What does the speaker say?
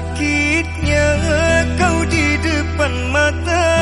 sakitnya kau di depan mata.